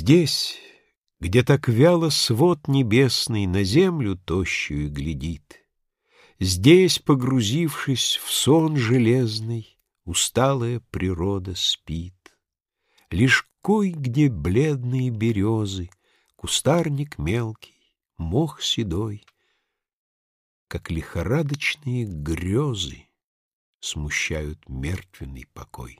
Здесь, где так вяло свод небесный На землю тощую глядит, Здесь, погрузившись в сон железный, Усталая природа спит. Лишь кой-где бледные березы, Кустарник мелкий, мох седой, Как лихорадочные грезы Смущают мертвенный покой.